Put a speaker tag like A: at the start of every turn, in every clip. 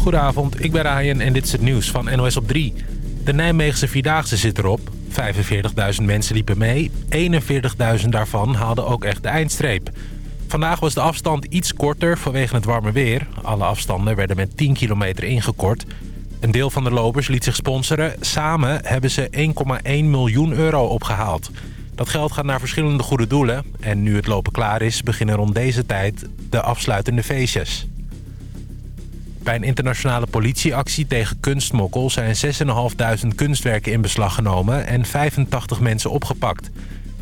A: Goedenavond, ik ben Ryan en dit is het nieuws van NOS op 3. De Nijmeegse Vierdaagse zit erop. 45.000 mensen liepen mee. 41.000 daarvan haalden ook echt de eindstreep. Vandaag was de afstand iets korter vanwege het warme weer. Alle afstanden werden met 10 kilometer ingekort. Een deel van de lopers liet zich sponsoren. Samen hebben ze 1,1 miljoen euro opgehaald. Dat geld gaat naar verschillende goede doelen. En nu het lopen klaar is, beginnen rond deze tijd de afsluitende feestjes. Bij een internationale politieactie tegen kunstmokkel zijn 6.500 kunstwerken in beslag genomen en 85 mensen opgepakt.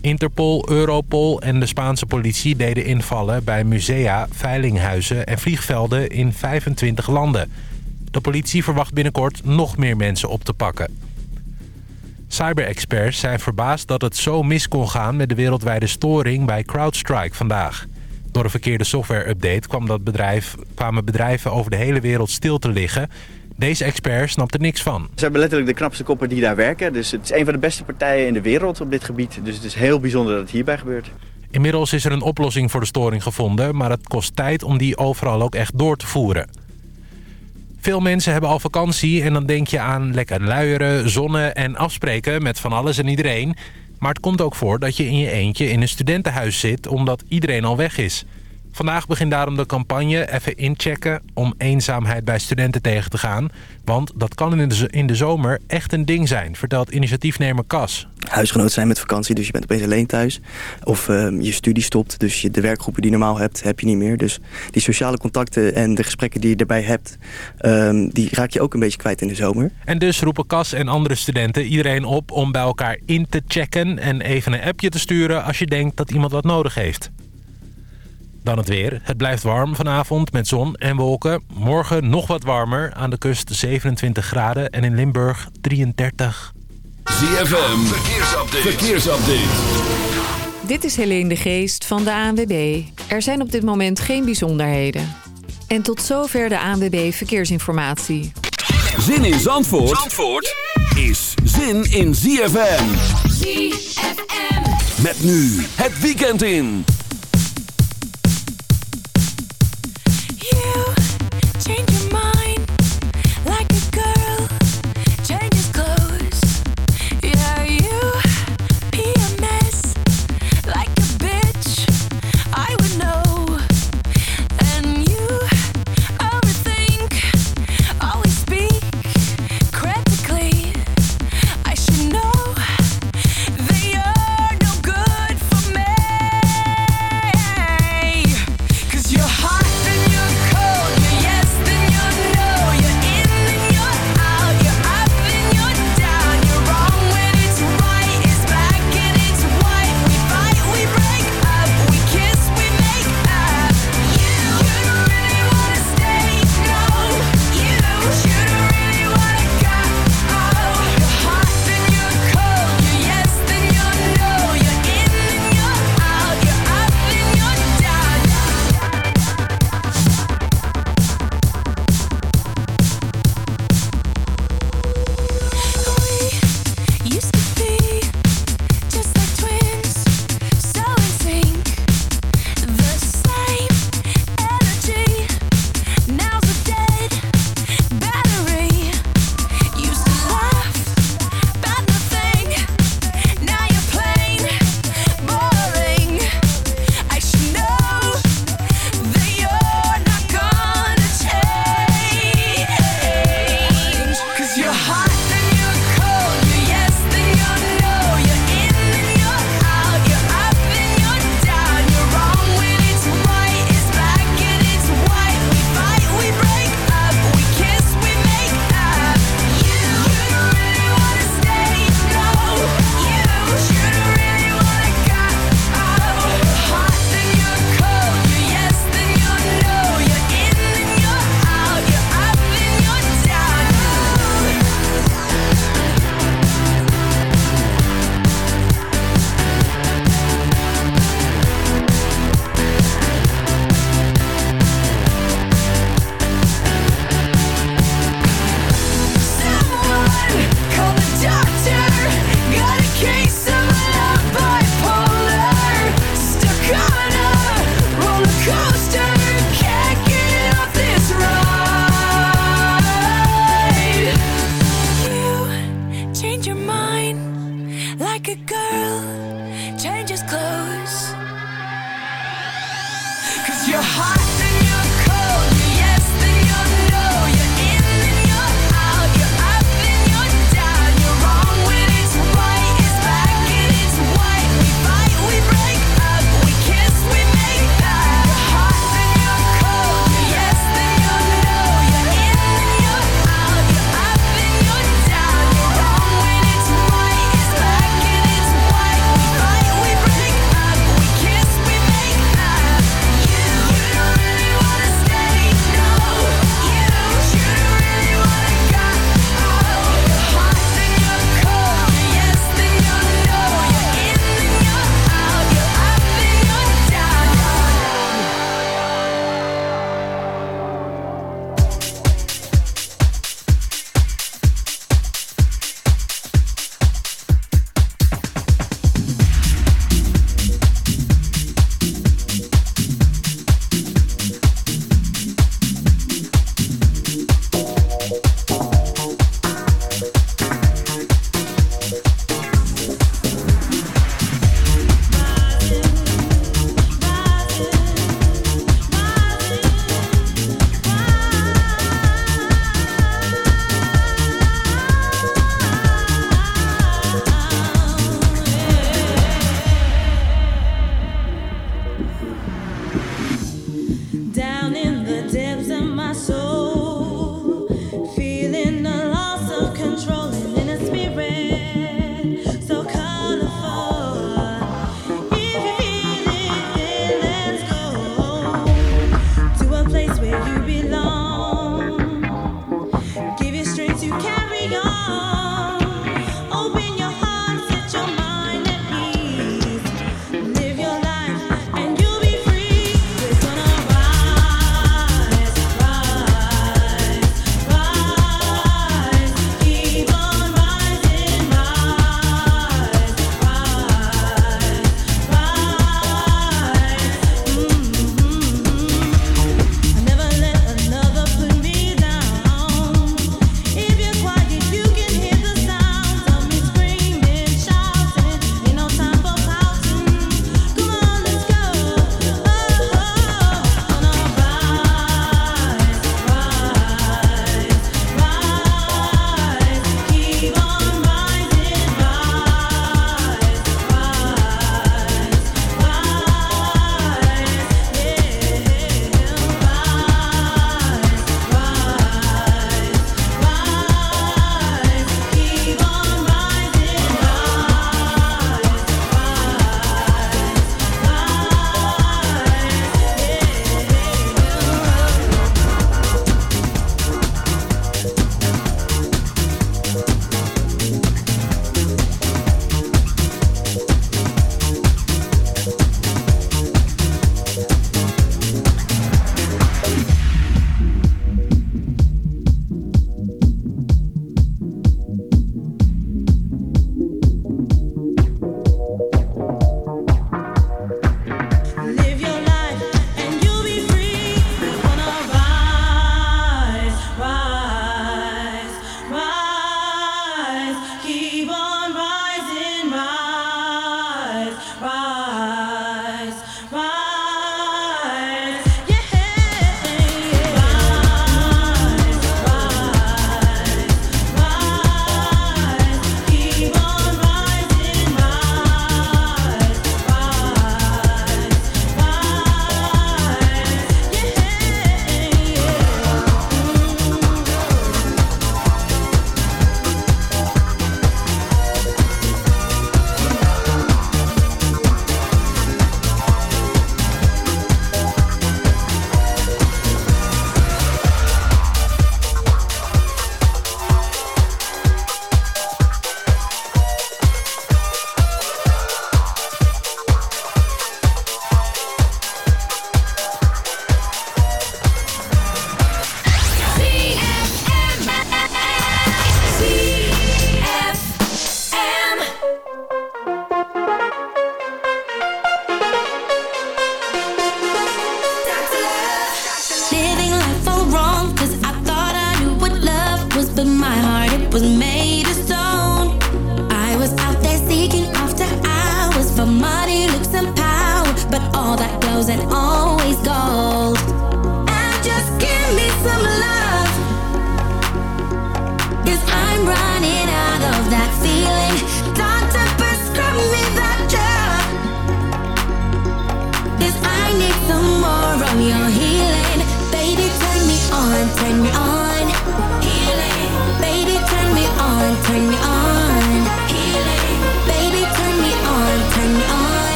A: Interpol, Europol en de Spaanse politie deden invallen bij musea, veilinghuizen en vliegvelden in 25 landen. De politie verwacht binnenkort nog meer mensen op te pakken. Cyberexperts zijn verbaasd dat het zo mis kon gaan met de wereldwijde storing bij CrowdStrike vandaag. Door een verkeerde software-update kwam dat bedrijf, kwamen bedrijven over de hele wereld stil te liggen. Deze expert snapt er niks van.
B: Ze hebben letterlijk de knapste koppen die daar werken. Dus het is een van de beste partijen in de wereld op dit gebied. Dus het is heel bijzonder dat het hierbij gebeurt.
A: Inmiddels is er een oplossing voor de storing gevonden... maar het kost tijd om die overal ook echt door te voeren. Veel mensen hebben al vakantie en dan denk je aan lekker luieren, zonnen en afspreken met van alles en iedereen. Maar het komt ook voor dat je in je eentje in een studentenhuis zit omdat iedereen al weg is. Vandaag begint daarom de campagne Even inchecken om eenzaamheid bij studenten tegen te gaan. Want dat kan in de, in de zomer echt een ding zijn, vertelt initiatiefnemer Cas.
C: Huisgenoot zijn met vakantie, dus je bent opeens alleen thuis. Of uh, je studie stopt, dus je, de werkgroepen die je normaal hebt, heb je niet meer. Dus die sociale contacten en de gesprekken die je erbij hebt... Um, die raak je ook een beetje kwijt in de zomer.
A: En dus roepen Cas en andere studenten iedereen op om bij elkaar in te checken... en even een appje te sturen als je denkt dat iemand wat nodig heeft. Dan het weer. Het blijft warm vanavond met zon en wolken. Morgen nog wat warmer. Aan de kust 27 graden en in Limburg 33.
D: ZFM, verkeersupdate. verkeersupdate.
E: Dit is Helene de Geest van de ANWB. Er zijn op dit moment geen bijzonderheden. En tot zover de ANWB Verkeersinformatie.
D: Zin in Zandvoort, Zandvoort is zin in ZFM.
F: ZFM.
D: Met nu het weekend in. change your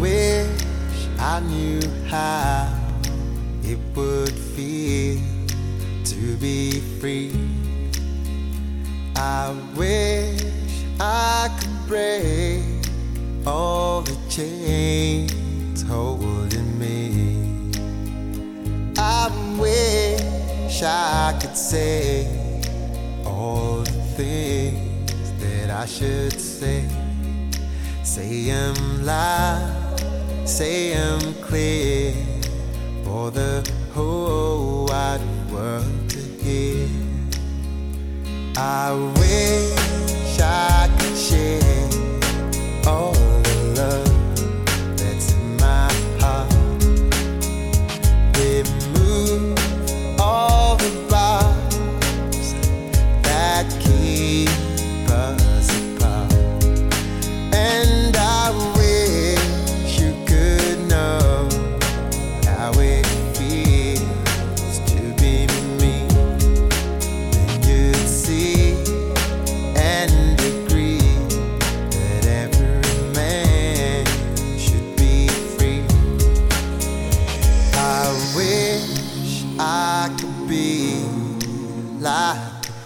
G: wish I knew how it would feel to be free. I wish I could break all the chains holding me. I wish I could say all the things that I should say. Say I'm loud, say I'm clear for the whole wide world to hear. I wish I could share all.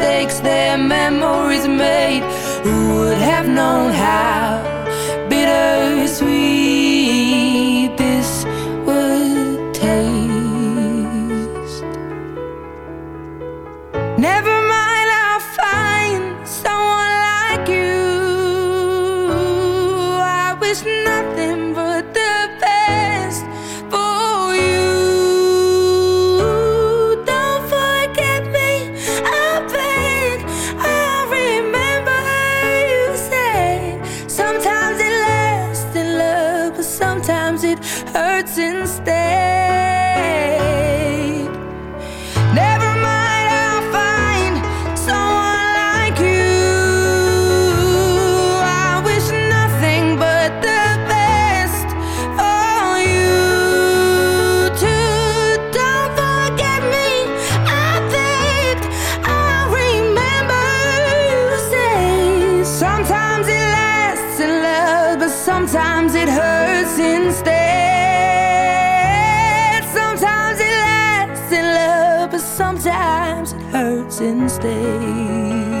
D: mistakes their memories made. Who would have known how? sometimes it hurts instead.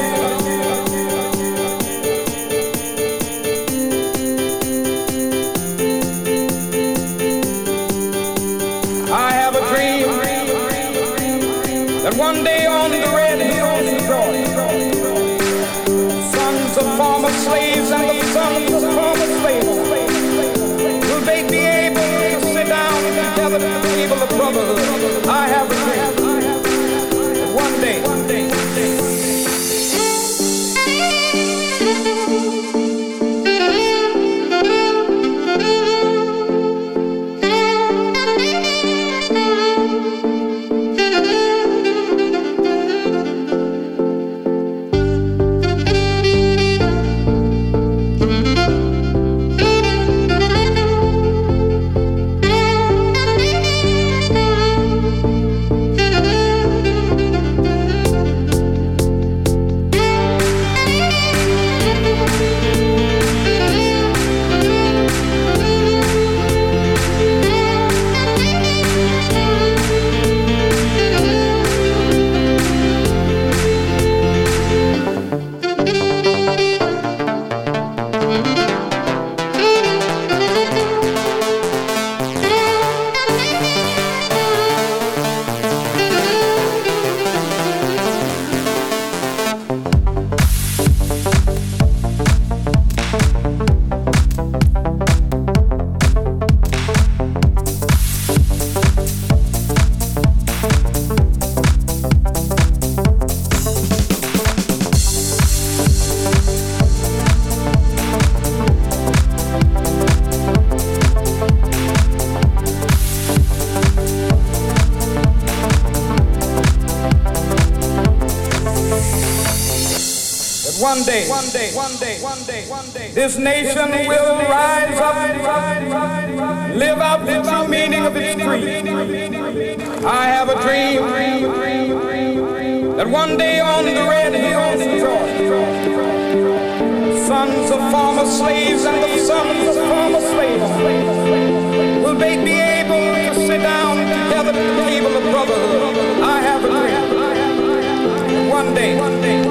H: Day, one day, one day, this nation will rise up, live out the true meaning of its creed. I have a dream that one day on the red hills of Georgia, sons of former slaves and the sons of former slaves will they be able to sit down together at the table of brotherhood. I have a dream. One day, one day,